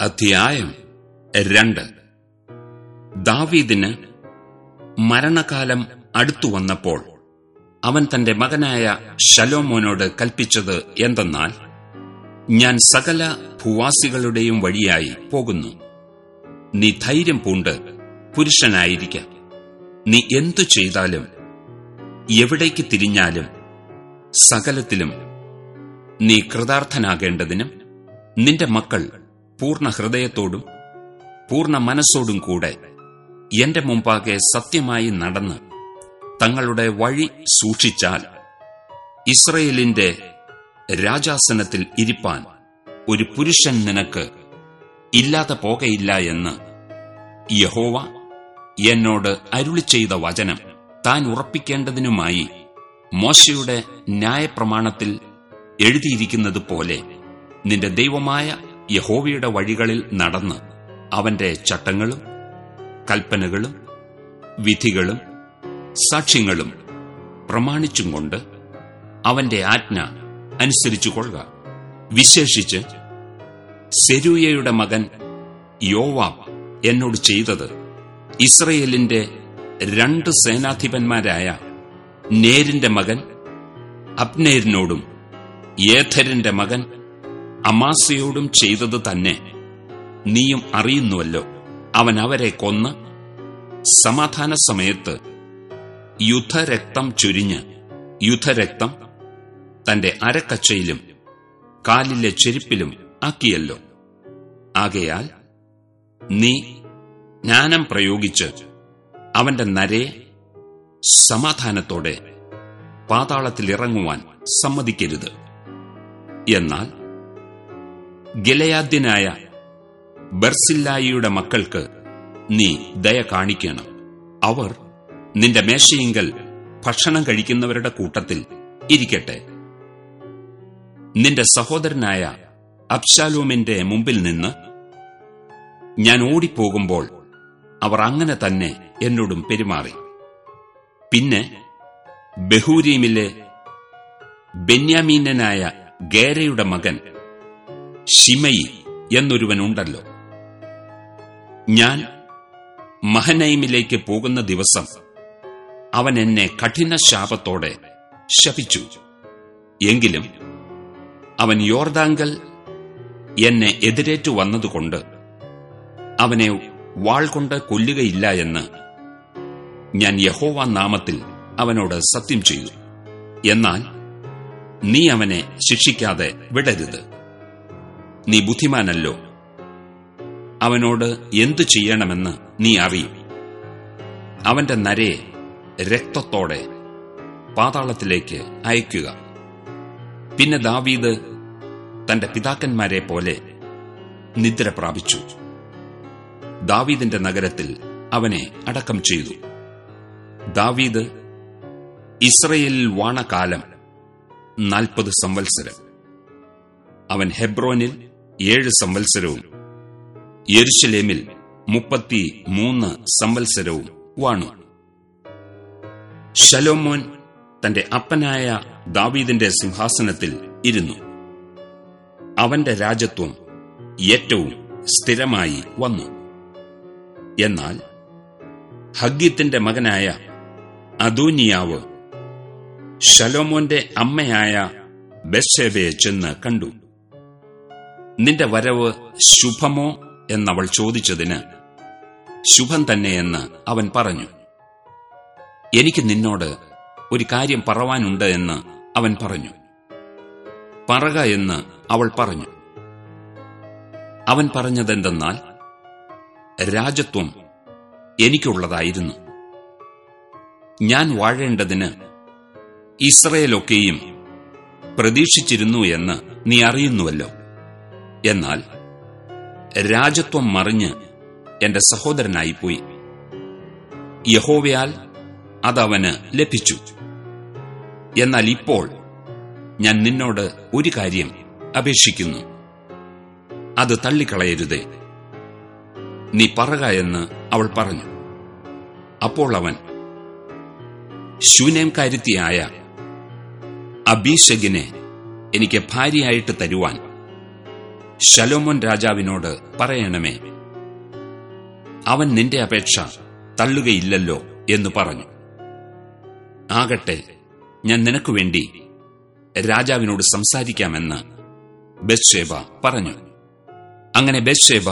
അധ്യായം രണ്ട്. ദാവീദിന് മരണകാലം അടുത്തു വന്നപ്പോൾ അവൻ തന്റെ മകനായ ശലോമോനോട് കൽപ്പിച്ചത് എന്തെന്നാൽ ഞാൻ സകല ഭൂവാസികളുടെയും വഴിയായി പോകുന്നു. നീ ധൈര്യം പൂണ്ട് പുരുഷനായിരിക്കാം. നീ എന്തു ചെയ്താലും എവിടേക്ക് തിരിഞ്ഞാലും സകലത്തിലും നീ കൃതാർത്ഥനാകേണ്ടതിനും നിന്റെ മക്കൾ പൂർണ ഹൃദയത്തോടും പൂർണ മനസ്സോടും കൂടെ എന്റെ മുമ്പാകെ സത്യമായി നടന്ന് തങ്ങളുടെ വഴി സൂക്ഷിച്ചാൽ ഇസ്രയേലിന്റെ രാജാസനത്തിൽ ഇരിപ്പാൻ ഒരു പുരുഷൻ നിനക്ക് ഇല്ലാതെ പോകയില്ല എന്ന് യഹോവ എന്നോട് അരുളി ചെയ്ത വചനം താൻ ഉറപ്പിക്കേണ്ടതിനുമായി മോശയുടെ ന്യായപ്രമാണത്തിൽ എഴുതിയിരിക്കുന്നത് പോലെ നിന്റെ ദൈവമായ യഹോവയുടെ വഴികളിൽ നടന്ന് അവന്റെ ചട്ടങ്ങളും കൽപ്പനകളും വിധികളും സാക്ഷ്യങ്ങളും പ്രമാണിച്ചും കൊണ്ട് അവന്റെ ആജ്ഞ അനുസരിച്ചു കൊള്ളുക വിശേഷിച്ച് സെരൂയയുടെ മകൻ യോവാബ് എന്നോട് ചെയ്തത് ഇസ്രയേലിന്റെ രണ്ട് സേനാധിപന്മാരായ നേരിന്റെ മകൻ അബ്നേരിനോടും ഏഥരിന്റെ മകൻ അമാസയോടും ചെയ്തത് തന്നെ. നീയും അറിയുന്നുവല്ലോ അവൻ അവരെ കൊന്ന് സമാധാന സമയത്ത് യുദ്ധരക്തം ചുരിഞ്ഞ് യുദ്ധരക്തം തന്റെ അരക്കച്ചയിലും കാലിലെ ചെരുപ്പിലും ആക്കിയല്ലോ. ആകയാൽ നീ ജ്ഞാനം പ്രയോഗിച്ച് അവന്റെ നരയെ സമാധാനത്തോടെ പാതാളത്തിലിറങ്ങുവാൻ സമ്മതിക്കരുത്. എന്നാൽ ഗിലയാദ്യനായ ബർസില്ലായിയുടെ മക്കൾക്ക് നീ ദയ കാണിക്കണം. അവർ നിന്റെ മേശയിങ്കൽ ഭക്ഷണം കഴിക്കുന്നവരുടെ കൂട്ടത്തിൽ ഇരിക്കട്ടെ. നിന്റെ സഹോദരനായ അബ്ശാലോമിന്റെ മുമ്പിൽ നിന്ന് ഞാൻ ഓടിപ്പോകുമ്പോൾ അവർ അങ്ങനെ തന്നെ എന്നോടും പെരുമാറി. പിന്നെ ബഹൂരീമിലെ ബെന്യാമീനനായ ഗേരയുടെ മകൻ ഷിമയി എന്നൊരുവനുണ്ടല്ലോ. ഞാൻ മഹനൈമിലേക്ക് പോകുന്ന ദിവസം അവൻ എന്നെ കഠിന ശാപത്തോടെ ശപിച്ചു. എങ്കിലും അവൻ യോർദാങ്കൽ എന്നെ എതിരേറ്റു വന്നതുകൊണ്ട് അവനെ വാൾ കൊണ്ട് കൊല്ലുകയില്ല എന്ന് ഞാൻ യഹോവ നാമത്തിൽ അവനോട് സത്യം ചെയ്തു. എന്നാൽ നീ അവനെ ശിക്ഷിക്കാതെ വിടരുത്. നീ ബുദ്ധിമാനല്ലോ. അവനോട് എന്തു ചെയ്യണമെന്ന് നീ അറിയും. അവന്റെ നരയെ രക്തത്തോടെ പാതാളത്തിലേക്ക് അയക്കുക. പിന്നെ ദാവീദ് തന്റെ പിതാക്കന്മാരെ പോലെ നിദ്ര പ്രാപിച്ചു. ദാവീദിന്റെ നഗരത്തിൽ അവനെ അടക്കം ചെയ്തു. ദാവീദ് ഇസ്രയേലിൽ വാണകാലം നാൽപ്പത് സംവത്സരം. അവൻ ഹെബ്രോനിൽ ഏഴ് സംവത്സരവും. യെരുഷലേമിൽ മുപ്പത്തി മൂന്ന് സംവത്സരവും വാണു. ശലോമോൻ തന്റെ അപ്പനായ ദാവീദിന്റെ സിംഹാസനത്തിൽ ഇരുന്നു. അവന്റെ രാജത്വം ഏറ്റവും സ്ഥിരമായി വന്നു. എന്നാൽ ഹഗ്ഗീത്തിന്റെ മകനായ അദൂനിയാവ് ശലോമോന്റെ അമ്മയായ ബെശേബയെ ചെന്ന് കണ്ടു. നിന്റെ വരവ് ശുഭമോ എന്നവൾ ചോദിച്ചതിന് ശുഭം തന്നെയെന്ന് അവൻ പറഞ്ഞു. എനിക്ക് നിന്നോട് ഒരു കാര്യം പറവാനുണ്ട് എന്ന് അവൻ പറഞ്ഞു. പറക എന്ന് അവൾ പറഞ്ഞു. അവൻ പറഞ്ഞതെന്തെന്നാൽ രാജത്വം എനിക്കുള്ളതായിരുന്നു. ഞാൻ വാഴേണ്ടതിന് ഇസ്രയേലൊക്കെയും പ്രതീക്ഷിച്ചിരുന്നു എന്ന് നീ അറിയുന്നുവല്ലോ. എന്നാൽ രാജത്വം മറിഞ്ഞ് എന്റെ സഹോദരനായിപ്പോയി. യഹോവയാൽ അതവന് ലഭിച്ചു. എന്നാൽ ഇപ്പോൾ ഞാൻ നിന്നോട് ഒരു കാര്യം അപേക്ഷിക്കുന്നു. അത് തള്ളിക്കളയരുതേ. നീ പറക എന്ന് അവൾ പറഞ്ഞു. അപ്പോൾ അവൻ ശൂനേംകാരുത്തിയായ അഭിഷകിനെ എനിക്ക് ഭാര്യയായിട്ട് തരുവാൻ ശലോമോൻ രാജാവിനോട് പറയണമേ. അവൻ നിന്റെ അപേക്ഷ തള്ളുകയില്ലല്ലോ എന്ന് പറഞ്ഞു. ആകട്ടെ ഞാൻ നിനക്കു വേണ്ടി രാജാവിനോട് സംസാരിക്കാമെന്ന് ബത്ഷേബ പറഞ്ഞു. അങ്ങനെ ബത്ഷേബ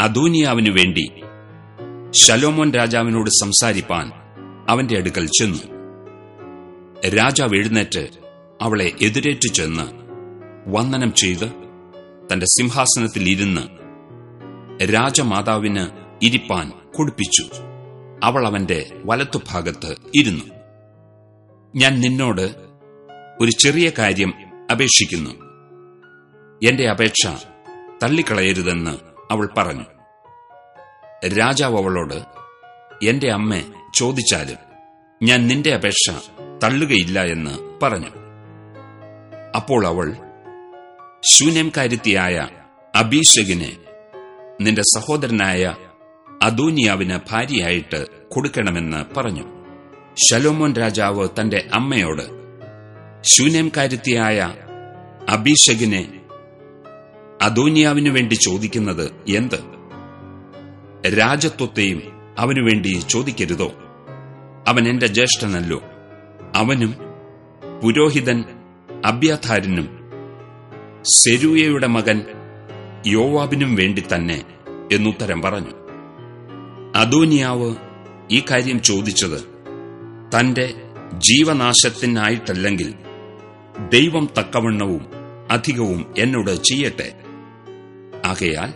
അദൂനിയാവിനു വേണ്ടി ശലോമോൻ രാജാവിനോട് സംസാരിപ്പാൻ അവന്റെ അടുക്കൽ ചെന്നു. രാജാവ് എഴുന്നേറ്റ് അവളെ എതിരേറ്റു ചെന്ന് വന്ദനം ചെയ്ത് തന്റെ സിംഹാസനത്തിൽ ഇരുന്ന് രാജമാതാവിന് ഇരിപ്പാൻ കുടിപ്പിച്ചു. അവൾ അവന്റെ വലത്തുഭാഗത്ത് ഇരുന്നു. ഞാൻ നിന്നോട് ഒരു ചെറിയ കാര്യം അപേക്ഷിക്കുന്നു. എന്റെ അപേക്ഷ തള്ളിക്കളയരുതെന്ന് അവൾ പറഞ്ഞു. രാജാവ് അവളോട് എന്റെ അമ്മ ചോദിച്ചാലും ഞാൻ നിന്റെ അപേക്ഷ തള്ളുകയില്ല എന്ന് പറഞ്ഞു. അപ്പോൾ അവൾ ശൂന്യംകാരുത്തിയായ അഭിഷേകിനെ നിന്റെ സഹോദരനായ അദൂനിയാവിന് ഭാര്യയായിട്ട് കൊടുക്കണമെന്ന് പറഞ്ഞു. ശലോമോൻ രാജാവ് തന്റെ അമ്മയോട് ശൂന്യംകാരുത്തിയായ അഭിഷേകിനെ അദോനിയാവിനു വേണ്ടി ചോദിക്കുന്നത് എന്ത്? രാജത്വത്തെയും അവനു വേണ്ടി ചോദിക്കരുതോ? അവൻ എന്റെ ജ്യേഷ്ഠനല്ലോ. അവനും പുരോഹിതൻ അബ്യാഥാരിനും സെരൂയയുടെ മകൻ യോവാബിനും വേണ്ടി തന്നെ എന്നുത്തരം പറഞ്ഞു. അദോനിയാവ് ഈ കാര്യം ചോദിച്ചത് തന്റെ ജീവനാശത്തിനായിട്ടല്ലെങ്കിൽ ദൈവം തക്കവണ്ണവും അധികവും എന്നോട് ചെയ്യട്ടെ. ആകയാൽ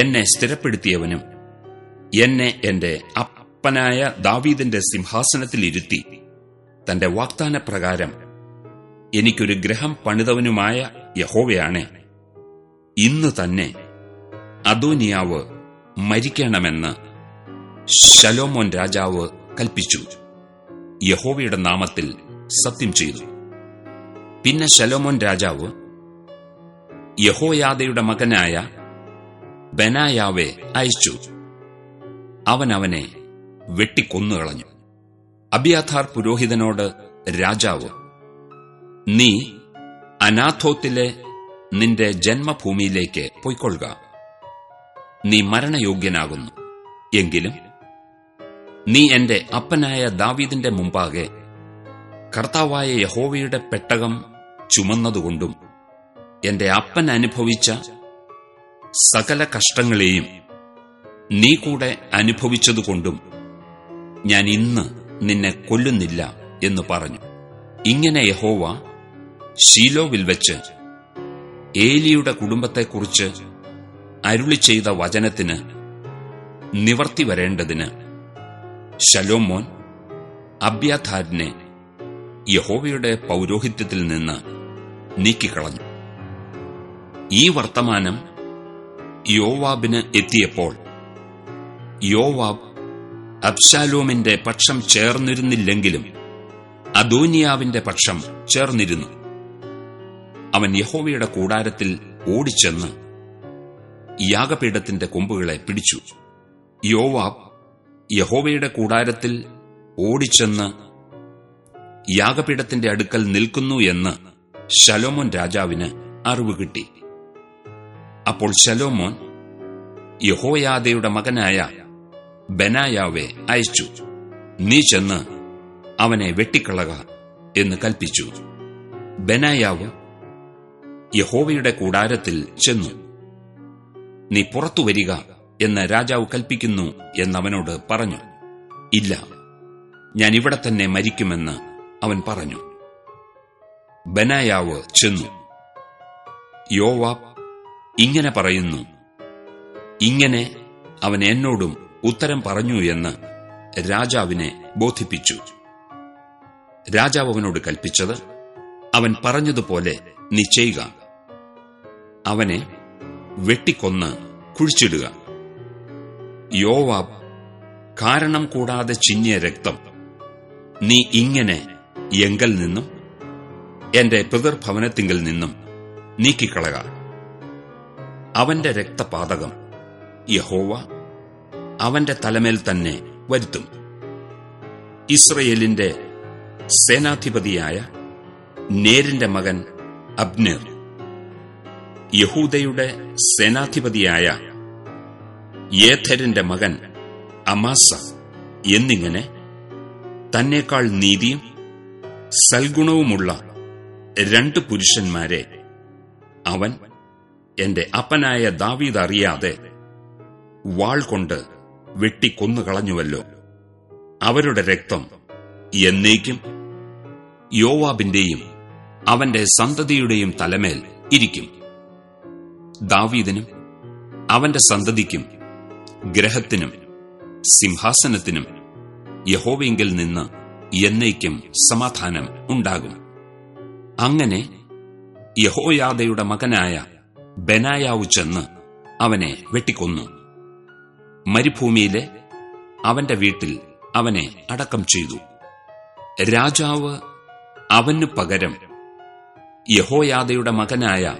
എന്നെ സ്ഥിരപ്പെടുത്തിയവനും എന്നെ എന്റെ അപ്പനായ ദാവീദിന്റെ സിംഹാസനത്തിലിരുത്തി തന്റെ വാഗ്ദാനപ്രകാരം എനിക്കൊരു ഗ്രഹം പണിതവനുമായ യഹോവയാണ്. ഇന്ന് തന്നെ അദോനിയാവ് മരിക്കണമെന്ന് ശലോമോൻ രാജാവ് കൽപ്പിച്ചു. യഹോവയുടെ നാമത്തിൽ സത്യം ചെയ്തു. പിന്നെ ശലോമോൻ രാജാവ് യഹോയാദയുടെ മകനായ ബനായാവെ അയച്ചു. അവൻ അവനെ വെട്ടിക്കൊന്നുകളഞ്ഞു. അബിയാഥാർ പുരോഹിതനോട് രാജാവ് നീ അനാഥോത്തിലെ നിന്റെ ജന്മഭൂമിയിലേക്ക് പൊയ്ക്കൊള്ളുക. നീ മരണയോഗ്യനാകുന്നു. എങ്കിലും നീ എന്റെ അപ്പനായ ദാവീദിന്റെ മുമ്പാകെ കർത്താവായ യഹോവയുടെ പെട്ടകം ചുമന്നതുകൊണ്ടും എന്റെ അപ്പൻ അനുഭവിച്ച സകല കഷ്ടങ്ങളെയും നീ കൂടെ അനുഭവിച്ചതുകൊണ്ടും ഞാൻ ഇന്ന് നിന്നെ കൊല്ലുന്നില്ല എന്ന് പറഞ്ഞു. ഇങ്ങനെ യഹോവ ഷീലോവിൽ വെച്ച് ഏലിയുടെ കുടുംബത്തെക്കുറിച്ച് അരുളി ചെയ്ത വചനത്തിന് നിവർത്തി വരേണ്ടതിന് ശലോമോൻ അബ്യാഥാരിനെ യഹോവയുടെ പൗരോഹിത്യത്തിൽ നിന്ന് നീക്കിക്കളഞ്ഞു. ഈ വർത്തമാനം യോവാബിന് എത്തിയപ്പോൾ യോവാബ് അബ്ശാലോമിന്റെ പക്ഷം ചേർന്നിരുന്നില്ലെങ്കിലും അദോനിയാവിന്റെ പക്ഷം ചേർന്നിരുന്നു. അവൻ യഹോവയുടെ കൂടാരത്തിൽ ഓടിച്ചെന്ന് യാഗപീഠത്തിന്റെ കൊമ്പുകളെ പിടിച്ചു. യോവാബ് യഹോവയുടെ കൂടാരത്തിൽ ഓടിച്ചെന്ന് യാഗപീഠത്തിന്റെ അടുക്കൽ നിൽക്കുന്നു എന്ന് ശലോമോൻ രാജാവിന് അറിവ് കിട്ടി. അപ്പോൾ ശലോമോൻ യഹോയാദയുടെ മകനായ ബനായാവെ അയച്ചു. നീ ചെന്ന് അവനെ വെട്ടിക്കളക എന്ന് കൽപ്പിച്ചു. ബനായാവ് യഹോവയുടെ കൂടാരത്തിൽ ചെന്നു. നീ പുറത്തു വരിക എന്ന് രാജാവ് കൽപ്പിക്കുന്നു എന്നവനോട് പറഞ്ഞു. ഇല്ല ഞാൻ ഇവിടെ തന്നെ മരിക്കുമെന്ന് അവൻ പറഞ്ഞു. ബനായാവ് ചെന്നു. യോവാ ഇങ്ങനെ പറയുന്നു ഇങ്ങനെ അവൻ എന്നോടും ഉത്തരം പറഞ്ഞു എന്ന് രാജാവിനെ ബോധിപ്പിച്ചു. രാജാവ് അവനോട് കൽപ്പിച്ചത് അവൻ പറഞ്ഞതുപോലെ നീ ചെയ്യുക. അവനെ വെട്ടിക്കൊന്ന് കുഴിച്ചിടുക. യോവാബ് കാരണം കൂടാതെ ചിഞ്ഞിയ രക്തം. നീ ഇങ്ങനെ എങ്കൽ നിന്നും എന്റെ പിതൃഭവനത്തിങ്കിൽ നിന്നും നീക്കിക്കളക. അവന്റെ രക്തപാതകം യഹോവ അവന്റെ തലമേൽ തന്നെ വരുത്തും. ഇസ്രയേലിന്റെ സേനാധിപതിയായ നേരിന്റെ മകൻ അബ്നേർ. യഹൂദയുടെ സേനാധിപതിയായ യേഥരിന്റെ മകൻ അമാസ എന്നിങ്ങനെ തന്നേക്കാൾ നീതിയും സൽഗുണവുമുള്ള രണ്ട് പുരുഷന്മാരെ അവൻ എന്റെ അപ്പനായ ദാവീദ് അറിയാതെ വാൾ കൊണ്ട് വെട്ടിക്കൊന്നുകളഞ്ഞുവല്ലോ. അവരുടെ രക്തം എന്നേക്കും യോവാബിന്റെയും അവന്റെ സന്തതിയുടെയും തലമേൽ ഇരിക്കും. ദാവീദിനും അവന്റെ സന്തതിക്കും ഗ്രഹത്തിനും സിംഹാസനത്തിനും യഹോവെങ്കിൽ നിന്ന് എന്നേക്കും സമാധാനം ഉണ്ടാകും. അങ്ങനെ യഹോയാദയുടെ മകനായ ബനായാവു ചെന്ന് അവനെ വെട്ടിക്കൊന്നു. മരുഭൂമിയിലെ അവന്റെ വീട്ടിൽ അവനെ അടക്കം ചെയ്തു. രാജാവ് അവനു പകരം യഹോയാദയുടെ മകനായ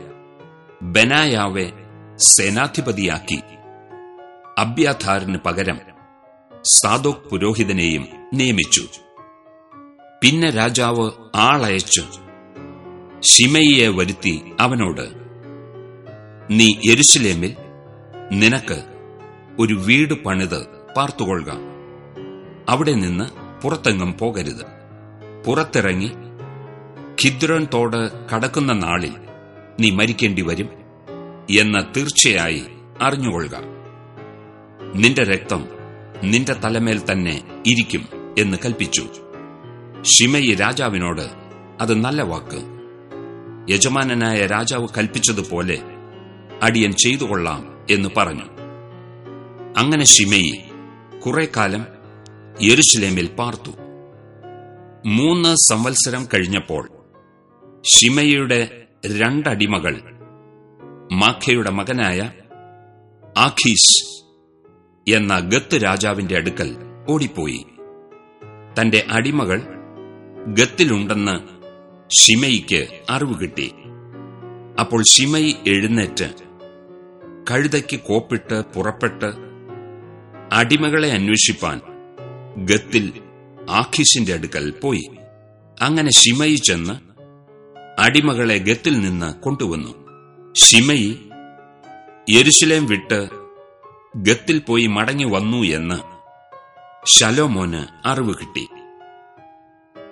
ബനായാവെ സേനാധിപതിയാക്കി. അബ്യാഥാറിന് പകരം സാദോക് പുരോഹിതനെയും നിയമിച്ചു. പിന്നെ രാജാവ് ആളയച്ചു. ഷിമയിയെ വരുത്തി അവനോട് നീ യെരുശലേമിൽ നിനക്ക് ഒരു വീട് പണിത് പാർത്തുകൊള്ളുക അവിടെ നിന്ന് പുറത്തെങ്ങും പോകരുത്. പുറത്തിറങ്ങി ഖിദ്രോൻ തോട് കടക്കുന്ന നാളിൽ നീ മരിക്കേണ്ടി വരും എന്ന് തീർച്ചയായി അറിഞ്ഞുകൊള്ളുക. നിന്റെ രക്തം നിന്റെ തലമേൽ തന്നെ ഇരിക്കും എന്ന് കൽപ്പിച്ചു. ഷിമയി രാജാവിനോട് അത് നല്ല വാക്ക്. യജമാനനായ രാജാവ് കൽപ്പിച്ചതുപോലെ അടിയൻ ചെയ്തുകൊള്ളാം എന്ന് പറഞ്ഞു. അങ്ങനെ ഷിമയി കുറെ കാലം യെരുശലേമിൽ പാർത്തു. മൂന്ന് സംവത്സരം കഴിഞ്ഞപ്പോൾ ഷിമയുടെ രണ്ടടിമകൾ. മാഖയുടെ മകനായ ആഖീസ് എന്ന ഗത്ത് രാജാവിന്റെ അടുക്കൽ ഓടിപ്പോയി. തന്റെ അടിമകൾ ഗത്തിലുണ്ടെന്ന് ഷിമയിക്ക് അറിവ് കിട്ടി. അപ്പോൾ ഷിമൈ എഴുന്നേറ്റ് കഴുതയ്ക്ക് കോപ്പിട്ട് പുറപ്പെട്ട് അടിമകളെ അന്വേഷിപ്പാൻ ഗത്തിൽ ആഖീഷിന്റെ അടുക്കൽ പോയി. അങ്ങനെ ഷിമയി ചെന്ന് അടിമകളെ ഗത്തിൽ നിന്ന് കൊണ്ടുവന്നു. ഷിമയി യെരുശലേം വിട്ട് ഗത്തിൽ പോയി മടങ്ങി വന്നു എന്ന് ശലോമോന് അറിവ് കിട്ടി.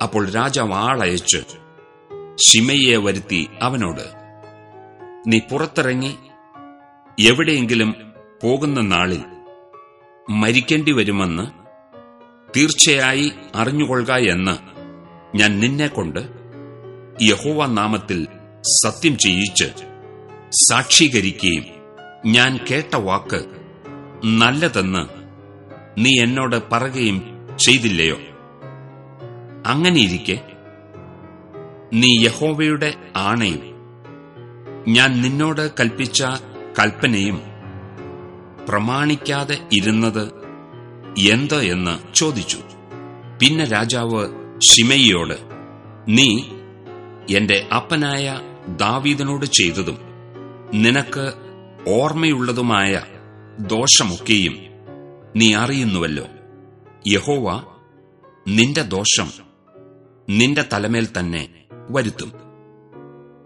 അപ്പോൾ രാജാവ് ആളയച്ച് ഷിമയെ വരുത്തി അവനോട് നീ പുറത്തിറങ്ങി എവിടെയെങ്കിലും പോകുന്ന നാളിൽ മരിക്കേണ്ടി വരുമെന്ന് തീർച്ചയായി അറിഞ്ഞുകൊള്ളുക എന്ന് ഞാൻ നിന്നെക്കൊണ്ട് യഹോവ നാമത്തിൽ സത്യം ചെയ്യിച്ച് സാക്ഷീകരിക്കുകയും ഞാൻ കേട്ട വാക്ക് നല്ലതെന്ന് നീ എന്നോട് പറയുകയും ചെയ്തില്ലയോ? അങ്ങനെയിരിക്കെ നീ യഹോവയുടെ ആണയും ഞാൻ നിന്നോട് കൽപ്പിച്ച കൽപ്പനയും പ്രമാണിക്കാതെ ഇരുന്നത് എന്ത് എന്ന് ചോദിച്ചു. പിന്നെ രാജാവ് ഷിമയിയോട് നീ എന്റെ അപ്പനായ ദാവീദിനോട് ചെയ്തതും നിനക്ക് ഓർമ്മയുള്ളതുമായ ദോഷമൊക്കെയും നീ അറിയുന്നുവല്ലോ. യഹോവ നിന്റെ ദോഷം നിന്റെ തലമേൽ തന്നെ വരുത്തും.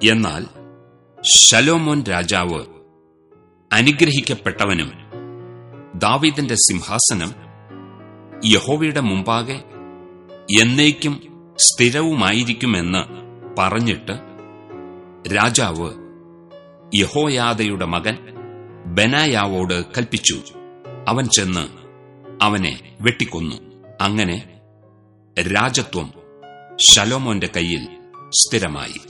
എന്നാൽ ശലോമോൻ രാജാവ് അനുഗ്രഹിക്കപ്പെട്ടവനും ദാവീദിന്റെ സിംഹാസനം യഹോവയുടെ മുമ്പാകെ എന്നേക്കും സ്ഥിരവുമായിരിക്കുമെന്ന് പറഞ്ഞിട്ട് രാജാവ് യഹോയാദയുടെ മകൻ ബനായാവോട് കൽപ്പിച്ചു. അവൻ ചെന്ന് അവനെ വെട്ടിക്കൊന്നു. അങ്ങനെ രാജത്വം ശലോമോന്റെ കയ്യിൽ സ്ഥിരമായി.